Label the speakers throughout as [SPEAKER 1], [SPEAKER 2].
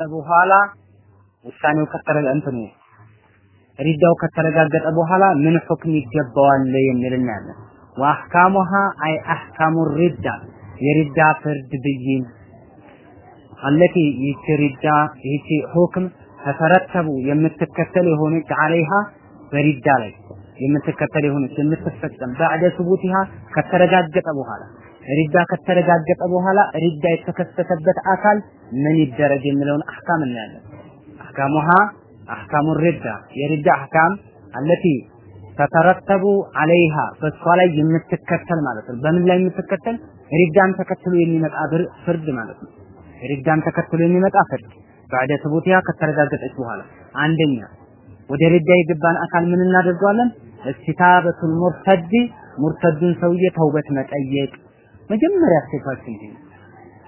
[SPEAKER 1] በኋላ ውሳኔው ከተረጋ እንትኑ ሪዳው ከተረጋገጠ በኋላ ምን ሁክም ይገባዋል የሚል እናያለን። ወአህካሙሃ አይ አህካሙ ሪዳ የሪዳ ፍርድ ብይን አለቲ ይቺ ሪዳ ይቺ ሁክም ተተረተቡ የምትከተል የሆነች አለይሃ በሪዳ ላይ የምትከተል የሆነች የምትፈጸም ባዕደ ሱቡቲሃ ከተረጋገጠ በኋላ ሪዳ ከተረጋገጠ በኋላ ሪዳ የተከሰተበት አካል ምን ይደረግ የሚለውን አህካም እናያለን። አህካሙሃ አህካሙ ሪዳ የሪዳ አህካም አለቲ ተተረተቡ አለይሃ በሷ ላይ የምትከተል ማለት ነው። በምን ላይ የምትከተል ሪዳን ተከትሎ የሚመጣ ፍርድ ማለት ነው። ሪዳን ተከትሎ የሚመጣ ፍርድ ባዕደ ሱቡቲሃ ከተረጋገጠች በኋላ አንደኛ ወደ ሪዳ የገባን አካል ምን እናደርገዋለን? استتابة المرتد ሙርተዱን ሰውዬ ተውበት መጠየቅ መጀመሪያ step ኣችን ይሄ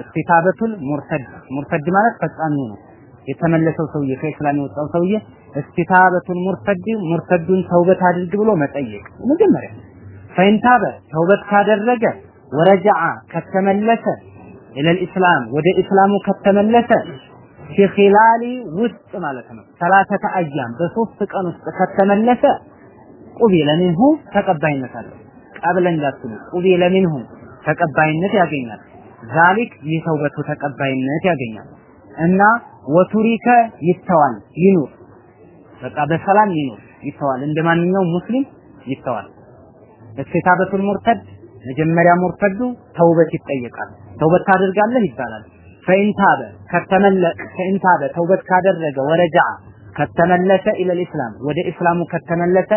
[SPEAKER 1] استتابة المرتد ሙርተድ ማለት ፈጻሚው ነው። የተመለሰው ሰውዬ ከእስላም የወጣው ሰውዬ استتابة المرتد ሙርተዱን ተውበት አድርግ ብሎ መጠየቅ መጀመሪያ። فإن تاب ተውበት ካደረገ ورجع ከተመለሰ إلى الإسلام ወደ ኢስላሙ ከተመለሰ في خلال ውስጥ ማለት ነው። ሰላተተ አያም በሶስት ቀን ውስጥ ከተመለሰ ቁቢለ ሚንሁ ተቀባይነት አለው። ቀብለ እንዳትሉ ቁቢለ ሚንሁ ተቀባይነት ያገኛል። ዛሊክ ይህ ተውበቱ ተቀባይነት ያገኛል። እና ወቱሪከ ይተዋል ይኑር በቃ በሰላም ይኑር ይተዋል። እንደ ማንኛውም ሙስሊም ይተዋል። እስቲታበቱል ሙርተድ መጀመሪያ ሙርተዱ ተውበት ይጠየቃል። ተውበት ታደርጋለህ ይባላል። ፈኢንታበ ከተመለ ፈኢንታበ ተውበት ካደረገ ወረጃ ከተመለሰ ኢለል ወደ ኢስላሙ ከተመለሰ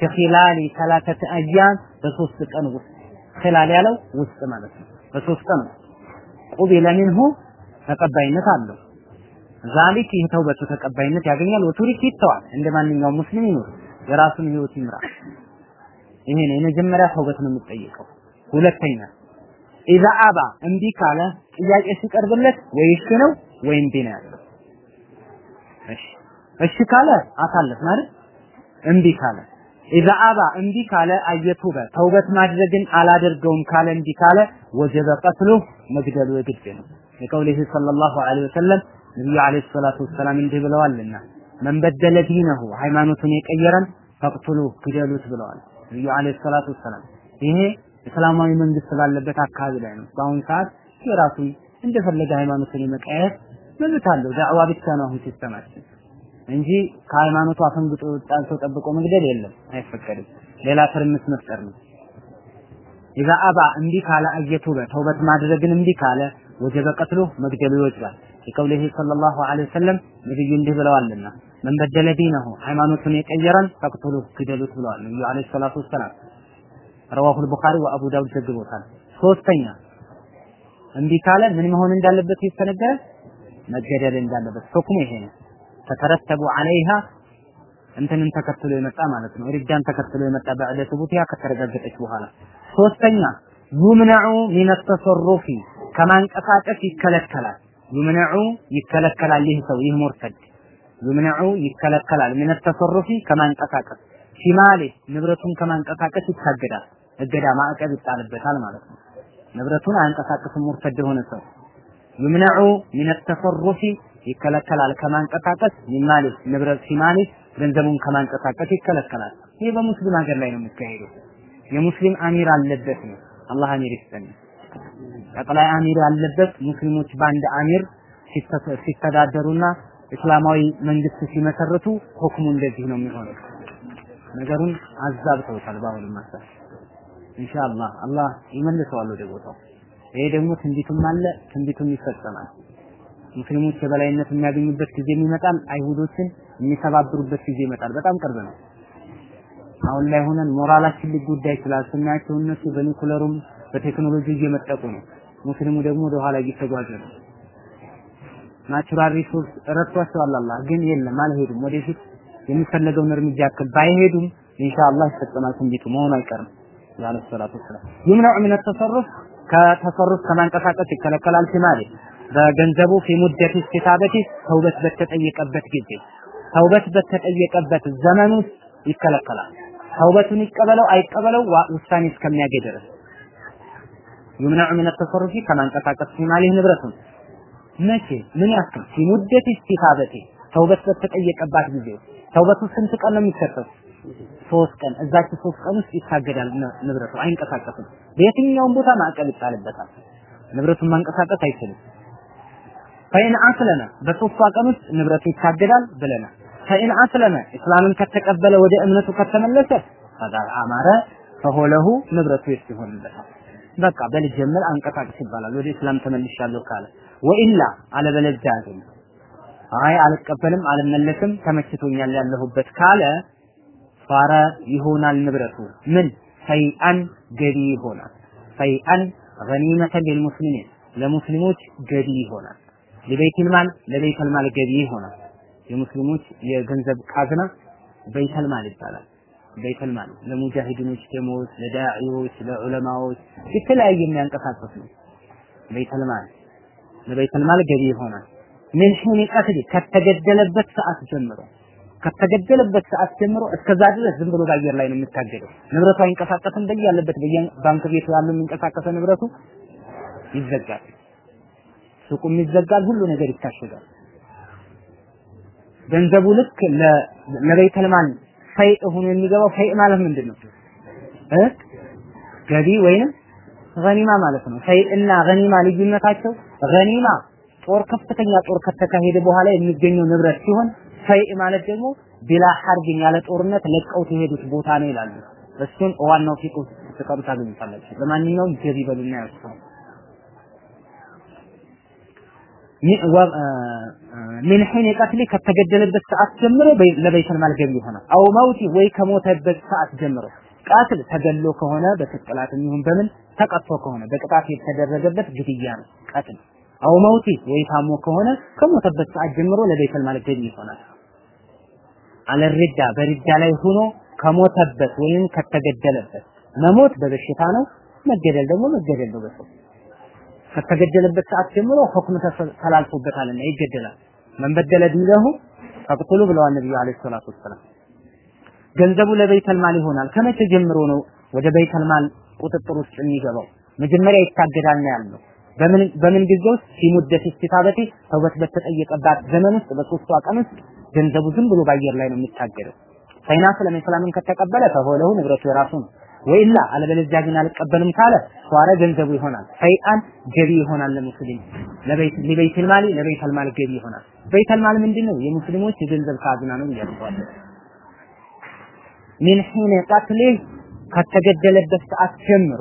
[SPEAKER 1] ከኺላሊ ሰላተተ አያም በሶስት ቀን ውስጥ ኺላል ያለው ውስጥ ማለት ነው። በሶስት ቀን ቁቢለ ሚንሁ ተቀባይነት አለው። ዛሊክ ይህ ተውበቱ ተቀባይነት ያገኛል። ወቱሪክ ይተዋል። እንደ ማንኛውም ሙስሊም ይኖር የራሱን ህይወት ይምራ። ይሄ ነው የመጀመሪያ ተውበት ነው የሚጠየቀው ሁለተኛ ኢዛ አባ እምቢ ካለ ጥያቄ ሲቀርብለት ወይ እሺ ነው ወይ እምቢ ነው ያለው። እሺ። እሺ ካለ አሳለፍ ማለት እምቢ ካለ ኢዛ አባ እምቢ ካለ አየቱበ ተውበት ማድረግን አላደርገውም ካለ እምቢ ካለ ወጀበ ቀትሉ መግደሉ የግድ ነው። የቀውሊህ ሰለላሁ ዐለይሂ ወሰለም ነብዩ ዐለይሂ ሰላቱ ወሰላም እንዲህ ብለዋልና من بدل دينه ሃይማኖቱን የቀየረን فاقتلوه ግደሉት ብለዋል ነብዩ عليه الصلاة والسلام። ይሄ እስላማዊ መንግስት ባለበት አካባቢ ላይ ነው። በአሁኑ ሰዓት የራሱ እንደፈለገ ሃይማኖትን የመቀየር መብት አለው። ዳዕዋ ብቻ ነው አሁን system ኣችን እንጂ ከሃይማኖቱ አፈንግጦ ሰው ጠብቆ መግደል የለም አይፈቀድም። ሌላ ትርምስ መፍጠር ነው። إذا أبى እምቢ ካለ أن يتوب ተውበት ማድረግን እምቢ ካለ وجب قتله መግደሉ ይወጅባል የቀውሊህ ሰለላሁ ዐለይሂ ወሰለም ነብዩ እንዲህ ብለዋልና መን በደለ ዲነሁ ሃይማኖቱን የቀየረን ፈቅቱሉ ግደሉት ብለዋል ነብዩ ዐለይሂ ሰላቱ ወሰላም። ረዋሁ አልቡኻሪ ወአቡ ዳውድ ዘግቦታል። ሶስተኛ እምቢ ካለ ምን መሆን እንዳለበት የተነገረ? መገደል እንዳለበት። ሁክሙ ይሄ ነው ተተረተቡ አለይሃ እንትንን ተከትሎ የመጣ ማለት ነው። ሪዳን ተከትሎ የመጣ በዕደ ሱቡቲያ ከተረጋገጠች በኋላ። ሶስተኛ ዩምነዑ ሚነ ተሰሩፊ ከማንቀሳቀስ ይከለከላል። ዩምነዑ ይከለከላል። ይህ ሰው ይህ ሙርተድ። ዩምነዑ ይከለከላል። ሚነ ተሰሩፊ ከማንቀሳቀስ። ሺማሌ ንብረቱን ከማንቀሳቀስ ይታገዳል። እገዳ ማዕቀብ ይጣልበታል ማለት ነው። ንብረቱን አያንቀሳቅስም። ሙርተድ የሆነ ሰው። ይምነዑ ሚነ ተሰሩፊ ይከለከላል ከማንቀሳቀስ ሚማሌ ንብረት ሲማሌ ገንዘቡን ከማንቀሳቀስ ይከለከላል። ይህ በሙስሊም ሀገር ላይ ነው የሚካሄደው። የሙስሊም አሚር አለበት ነው። አላህ አሚር ይስጠን። ጠቅላይ አሚር ያለበት ሙስሊሞች በአንድ አሚር ሲተዳደሩና እስላማዊ መንግስት ሲመሰርቱ ሁክሙ እንደዚህ ነው የሚሆነው። ነገሩን አዛብተውታል በአሁኑ ማሳብ ኢንሻአላህ አላህ ይመልሰዋል ወደ ቦታው። ይሄ ደግሞ ትንቢቱም አለ ትንቢቱም ይፈጸማል ሙስሊሞች የበላይነት የሚያገኙበት ጊዜ ይመጣል አይሁዶችን የሚሰባብሩበት ጊዜ ይመጣል። በጣም ቅርብ ነው። አሁን ላይ ሆነን ሞራላችን ሊጎዳ ይችላል። ስናያቸው እነሱ በኒኩለሩም በቴክኖሎጂ እየመጠቁ ነው። ሙስሊሙ ደግሞ ወደ ኋላ እየተጓዘ ነው። natural resource ረድቷቸዋል። አላህ ግን የለም አልሄዱም። ወደፊት የሚፈለገውን እርምጃ ያክል ባይሄዱም ኢንሻአላህ ይፈጸማል። ትንቢቱ መሆኑ አይቀርም። عليه الصلاة والسلام። يمنع من التصرف ከ تصرف ከማንቀሳቀስ ይከለከላል። في ماله በገንዘቡ ፊ ሙደት እስቲታበቲ ተውበት በተጠየቀበት ጊዜ ተውበት በተጠየቀበት ዘመን ውስጥ ይከለከላል ተውበቱን ይቀበለው አይቀበለው ውሳኔ እስከሚያገኝ ድረስ ይምነዑ ምን ተሰሩፊ ከማንቀሳቀስ ሲማሌ ንብረቱን መቼ ምን ያክል ሲሙደት ኢስቲፋበቴ ተውበት በተጠየቀባት ጊዜ ተውበቱ ስንት ቀን ነው የሚሰጠው? ሶስት ቀን። እዛች ሶስት ቀን ውስጥ ይታገዳል ንብረቱ አይንቀሳቀስም። በየትኛውም ቦታ ማዕቀብ ይጣልበታል። ንብረቱን ማንቀሳቀስ አይችልም። ፈኢን አስለመ በሶስቷ ቀን ውስጥ ንብረቱ ይታገዳል ብለናል። ፈኢን አስለመ እስላምን ከተቀበለ ወደ እምነቱ ከተመለሰ ፈቃድ አማረ ፈሆለሁ ንብረቱ የሱ ይሆንለታል። በቃ በልጅ ጀምር አንቀሳቅስ ይባላል። ወደ እስላም ተመልሻለሁ ካለ ወኢላ አለበለዚያ ግን አይ አልቀበልም፣ አልመለስም፣ ተመችቶኛል ያለሁበት ካለ ፋረ ይሆናል ንብረቱ ምን ፈይአን ገቢ ይሆናል። ፈይአን ገኒመተን ሊልሙስሊሚን ለሙስሊሞች ገቢ ይሆናል። ለቤይተል ማል ለቤይተል ማል ገቢ ይሆናል። የሙስሊሞች የገንዘብ ቃዝና ቤይተል ማል ይባላል። ቤይተል ማል ለሙጃሂዲኖች ደሞዝ፣ ለዳዒዎች፣ ለዑለማዎች የተለያየ የሚያንቀሳቅስ ነው። ቤይተል ማል ለቤይተል ማል ገቢ ይሆናል። ምን ሒን ቀትል ከተገደለበት ሰዓት ጀምሮ ከተገደለበት ሰዓት ጀምሮ እስከዛ ድረስ ዝም ብሎ በአየር ላይ ነው የሚታገደው። ንብረቱ አይንቀሳቀስም። በያለበት በባንክ ቤት ያለው የሚንቀሳቀሰው ንብረቱ ይዘጋል። ሱቁም ይዘጋል። ሁሉ ነገር ይታሸጋል። ገንዘቡ ልክ ማል ፈይእ ሆኖ የሚገባው ፈይእ ማለት ምንድን ነው እ ገቢ ወይንም ገኒማ ማለት ነው። ፈይእ እና ገኒማ ልዩነታቸው ገኒማ ጦር ከፍተኛ ጦር ከተካሄደ በኋላ የሚገኘው ንብረት ሲሆን ፈይእ ማለት ደግሞ ቢላ ሐርብን ያለ ጦርነት ለቀውት የሄዱት ቦታ ነው ይላሉ። እሱን ዋናው ፊቁ ስትቀሩ ታገኙታላችሁ። ለማንኛውም ገቢ በሉና ያስቡ። ሚን ሒን ቀትሊ ከተገደለበት ሰዓት ጀምሮ ለበይተል ማል ገቢ ይሆናል። አው መውቲ ወይ ከሞተበት ሰዓት ጀምሮ ቃትል ተገሎ ከሆነ በስቅላት ይሁን በምን ተቀጥቶ ከሆነ በቅጣት የተደረገበት ግድያ ነው ቀትል። አው መውቲ ወይ ታሞ ከሆነ ከሞተበት ሰዓት ጀምሮ ለበይተል ማል ገቢ ይሆናል። አለርዳ በርዳ ላይ ሆኖ ከሞተበት ወይም ከተገደለበት መሞት በበሽታ ነው፣ መገደል ደግሞ መገደል ነው በሰው ከተገደለበት ሰዓት ጀምሮ ሁክም ተላልፎበታልና ይገደላል። መን በደለ ዲነሁ ፈቅቱሉ ብለዋል ነብዩ አለይሂ ሰላቱ ወሰላም። ገንዘቡ ለበይተል ማል ይሆናል። ከመቼ ጀምሮ ነው ወደ በይተል ማል ቁጥጥር ውስጥ የሚገባው? መጀመሪያ ይታገዳል ነው ያለው። በምን በምን ጊዜ ውስጥ في مدة استتابته ተውበት በተጠየቀባት ዘመን ውስጥ በሶስቱ ቀን ውስጥ ገንዘቡ ዝም ብሎ በአየር ላይ ነው የሚታገደው። أسلم እስላምን ከተቀበለ فهو له ንብረቱ የራሱ ነው። وإلا አለበለዚያ ግን አልቀበልም ካለ صار ገንዘቡ ይሆናል። فيئا ገቢ ይሆናል ለሙስሊም ለበይት ለበይተል ማሊ ለበይተል ማል ገቢ ይሆናል። በይተል ማል ምንድነው? የሙስሊሞች የገንዘብ ካዝና ነው እያልኳለሁ። ሚን ሒን ቀትሊ ከተገደለበት ሰዓት ጀምሮ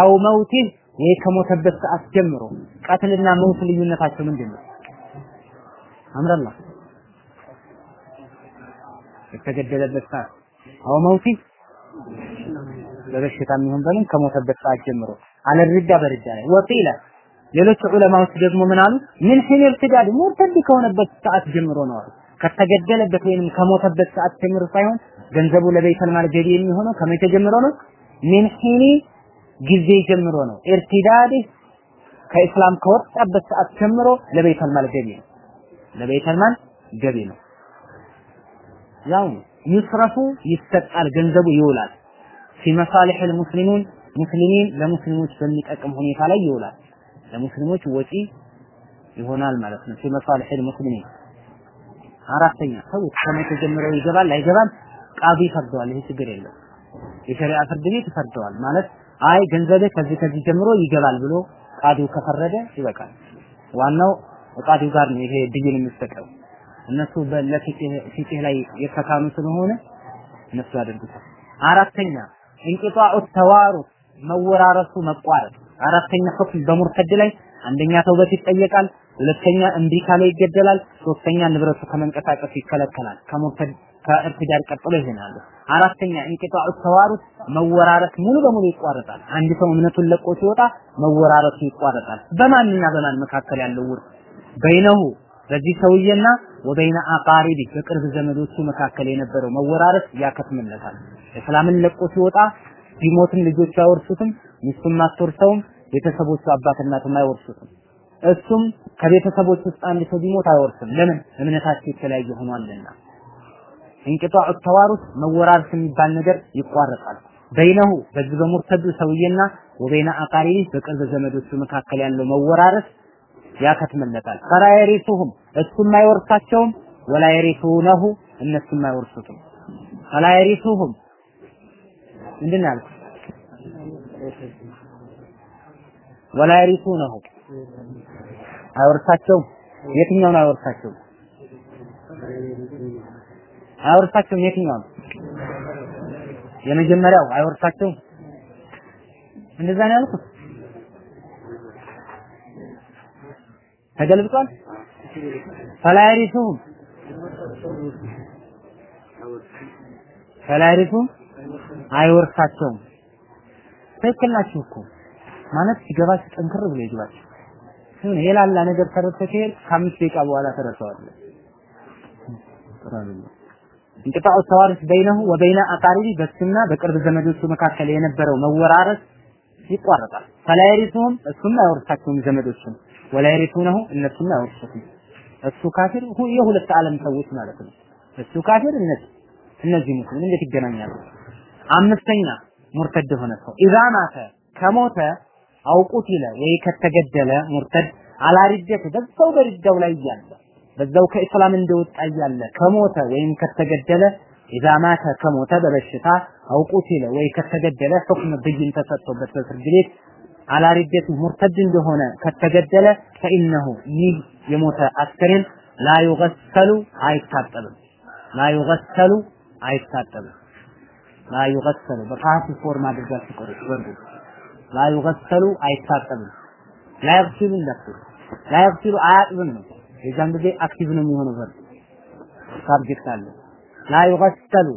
[SPEAKER 1] አው መውቲ ወይ ከሞተበት ሰዓት ጀምሮ ቀትልና መውት ልዩነታቸው ምንድን ነው? አምረላ የተገደለበት ሰዓት አው መውቲ በበሽታ የሚሆን በምን ከሞተበት ሰዓት ጀምሮ አለርዳ በርዳ ላይ ወቂለ ሌሎች ዑለማዎች ደግሞ ምን አሉ? من حين ارتداد ሙርተድ ከሆነበት ሰዓት ጀምሮ ነው አሉ። ከተገደለበት ወይንም ከሞተበት ሰዓት ጀምሮ ሳይሆን ገንዘቡ ለበይተል ማል ገቢ የሚሆነው ከመቼ ጀምሮ ነው? من حين ጊዜ ጀምሮ ነው። ارتداد ከእስላም ከወጣበት ሰዓት ጀምሮ ለበይተል ማል ገቢ ነው። ለበይተል ማል ገቢ ነው። ያው يصرف ይሰጣል፣ ገንዘቡ ይውላል። ፊ መሳሊሕ ሙስሊሙን ሙስሊሚን ለሙስሊሞች በሚጠቅም ሁኔታ ላይ ይውላል። ለሙስሊሞች ወጪ ይሆናል ማለት ነው። ፊ መሳሊሕ ሙስሊሚን አራተኛ ሰው ከመቼ ጀምሮ ይገባል አይገባም ቃዲ ፈርደዋል። ይሄ ችግር የለም። የሸሪዓ ፍርድ ቤት ፈርደዋል ማለት አይ ገንዘብህ ከዚህ ከዚህ ጀምሮ ይገባል ብሎ ቃዲው ከፈረደ ይበቃል። ዋናው ቃዲው ጋር ነው ይሄ ብይን እነሱ በለፊቅህ ላይ የተካኑ ስለሆነ እነሱ ያደርጉታል። አራተኛ እንቅጣዑ ተዋሩስ መወራረሱ መቋረጥ። አራተኛ ሁክም በሙርተድ ላይ አንደኛ ተውበት ይጠየቃል፣ ሁለተኛ እምቢ ይገደላል፣ ሶስተኛ ንብረቱ ከመንቀሳቀስ ይከለከላል። ከሙርተድ ከእርትዳር ቀጥሎ ይሆናሉ። አራተኛ እንቅጣዑ ተዋሩስ መወራረስ ሙሉ በሙሉ ይቋረጣል። አንድ ሰው እምነቱን ለቆ ሲወጣ መወራረሱ ይቋረጣል። በማንና በማን መካከል ያለው ውርስ በይነሁ በዚህ ሰውዬና ወበይነ አቃሪቢ በቅርብ ዘመዶቹ መካከል የነበረው መወራረስ ያከትምለታል። እስላምን ለቆ ሲወጣ ቢሞትም ልጆቹ አይወርሱትም፣ ሚስቱም አትወርሰውም፣ ቤተሰቦቹ አባት አይወርሱትም። እሱም ከቤተሰቦች ውስጥ አንድ ሰው ቢሞት አይወርስም። ለምን? እምነታቸው የተለያየ ሆኗልና። እንቅጣዑ ተዋሩስ መወራረስ የሚባል ነገር ይቋረጣል። በይነሁ በዚህ በሙርተዱ ሰውዬና ወበይነ አቃሪቢ በቅርብ ዘመዶቹ መካከል ያለው መወራረስ ያከትምለታል። ፈላ የሪሱሁም እሱም አይወርሳቸውም፣ ወላ የሪሱነሁ እነሱም አይወርሱትም። ፈላ የሪሱሁም ምንድን ነው ያልኩት? ወላ የሪሱነሁ አይወርሳቸውም። የትኛውን አይወርሳቸውም? አይወርሳቸውም። የትኛው ነው? የመጀመሪያው አይወርሳቸውም። እንደዛ ነው ያልኩት። ተገልብጧል። ፈላ የሪሱሁም ፈላ የሪሱሁም አይወርሳቸውም። ትክክል ናችሁ እኮ ማለት ሲገባችሁ ጠንክር ብሎ ይግባችሁ። ይሁን የላላ ነገር ተረድተህ ከአምስት ደቂቃ በኋላ ተረድተዋለህ። እንቅጣዑ ተዋሪስ በይነሁ ወበይነ አቃሪቢ በሱና በቅርብ ዘመዶቹ መካከል የነበረው መወራረስ ይቋረጣል። ፈላ የሪሱሁም እሱም አይወርሳቸውም ዘመዶቹም ወላ የሪሱነሁ እነሱም አይወርሱትም። እሱ ካፊር የሁለት ዓለም ሰዎች ማለት ነው። እሱ ካፊር እነዚህ እነዚህ ሙስሊም እንዴት ይገናኛሉ? አምስተኛ ሙርተድ የሆነ ሰው። ኢዛ ማተ ከሞተ አውቁት ይለ ወይ ከተገደለ ሙርተድ አላሪደት በዛው በሪዳው ላይ እያለ በዛው ከእስላም እንደወጣ እያለ ከሞተ ወይም ከተገደለ إذا مات ከሞተ በበሽታ أو قتل ወይ ከተገደለ ሁክም ብይን ተሰጥቶበት በፍርድ ቤት على الردة ሙርተድ እንደሆነ ከተገደለ فإنه ይህ የሞተ አስከሬን لا يغسل አይታጠብም። لا يغسل አይታጠብም لا يغسل በ passive form አድርጋችሁ ቆርጡ ወርዱ لا يغسل አይታጠብም لا يغسل እንዳትሉ لا يغسل አያጥብም ነው የዛን ጊዜ active ነው የሚሆነው verb subject አለ لا يغسل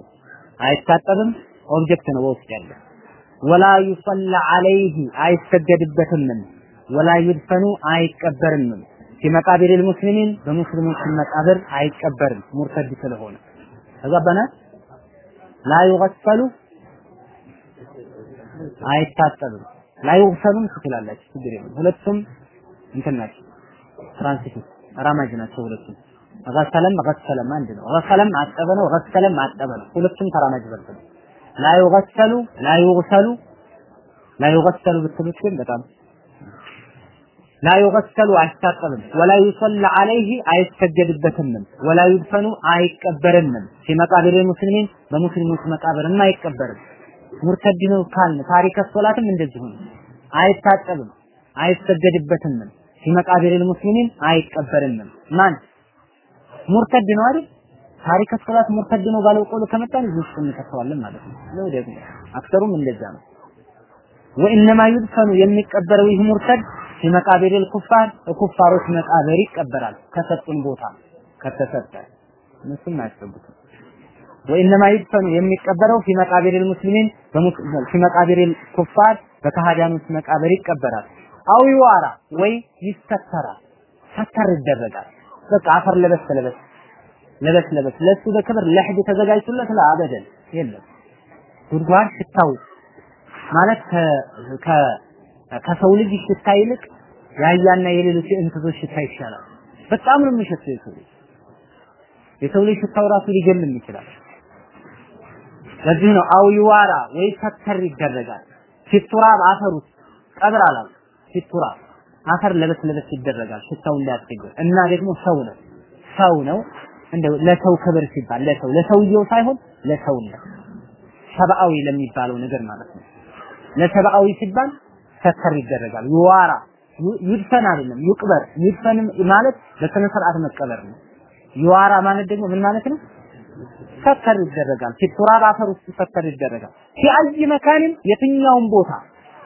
[SPEAKER 1] አይታጠብም object ነው በውስጥ ያለ ولا يصلى عليه አይሰገድበትም ولا يدفن አይቀበርም في مقابر المسلمين በሙስሊሞች መቃብር አይቀበርም ሙርተድ ስለሆነ ተገባና لا يغسل አይታጠብም። لا يغسل ም ትችላላችሁ ችግር የለም። ሁለቱም እንትን ናቸው። transitive አራማጅ ናቸው ሁለቱም። غسل ም غسل ም አንድ ነው። غسل ም አጠበ ነው غسل ም አጠበ ነው። ሁለቱም ተራማጅ verb ነው لا يغسل لا يغسل لا يغسل ብትሉት ግን በጣም لا يغسل አይታጠብም ولا يصلى عليه አይሰገድበትም ولا يدفن አይቀበርም في مقابر المسلمين በሙስሊሞች መቃብርም አይቀበርም። ሙርተድ ነው ካልን تارك الصلاة ም እንደዚሁ ነው። አይታጠብም አይሰገድበትም في مقابر المسلمين አይቀበርም ማን? ሙርተድ ነው አይደል? تارك الصلاة ሙርተድ ነው ባለው قول ከመጣን ውስጥ እንከተዋለን ማለት ነው። ነው ደግሞ أكثر ኡም እንደዛ ነው። وإنما يدفن የሚቀበረው ይህ ሙርተድ في مقابر الكفار ኩፋሮች መቃብር ይቀበራል። ከሰጡን ቦታ ከተሰጠ። እነሱም አያስገቡትም ወኢነማ ዩድፈኑ የሚቀበረው ፊመቃብር ሙስሊሚን ፊመቃብር ኩፋር በከሃዲያኖች መቃብር ይቀበራል። አው ይዋራ ወይ ይሰተራል። ሰተር ይደረጋል። በቃ አፈር ለበስ ለበስ ለበስ ለበስ። ለሱ በክብር ለሕድ ተዘጋጅቶለት ለአበደን የለም። ጉድጓድ ሽታው ማለት ከ ከሰው ልጅ ሽታ ይልቅ ያያና የሌሎች እንስሶች ሽታ ይሻላል። በጣም ነው የሚሸተው የሰው ልጅ የሰው ልጅ ሽታው ራሱ ሊገልም ይችላል። ለዚህ ነው አው ይዋራ ወይ ሰተር ይደረጋል። ፊቱራብ አፈር ውስጥ ቀብር አላል ፊቱራብ አፈር ለበስ ለበስ ይደረጋል ሽታው እንዳያስቸግር እና ደግሞ ሰው ነው ሰው ነው እንደው ለሰው ክብር ሲባል ለሰው ለሰውየው ሳይሆን ለሰውነት ሰብአዊ ለሚባለው ነገር ማለት ነው። ለሰብአዊ ሲባል ሰተር ይደረጋል። يوارى يدفن አይደለም ይቅበር። يدفن ማለት በስነ ስርዓት መቀበር ነው። يوارى ማለት ደግሞ ምን ማለት ነው? ሰተር ይደረጋል። في تراب አፈር ውስጥ ሰተር ይደረጋል። في أي مكان ም የትኛውም ቦታ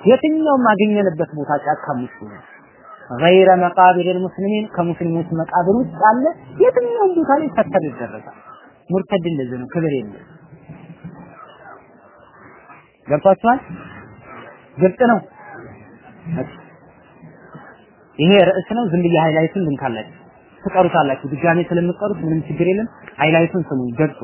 [SPEAKER 1] የትኛውም ማገኘንበት ቦታ ጫካም ውስጥ ነው። غير مقابر المسلمين ከሙስሊሞች መቃብር ውስጥ አለ የትኛውም ቦታ ላይ ሰተር ይደረጋል። ሙርተድ እንደዚህ ነው፣ ክብር የለም። ገብቷችኋል? ግልጽ ነው። ይሄ ርዕስ ነው። ዝም ብዬ highlight ኡን ልንካላችሁ ትቀሩታላችሁ። ድጋሜ ስለምትቀሩት ምንም ችግር የለም። highlight ኡን ስሙ፣ ገጹ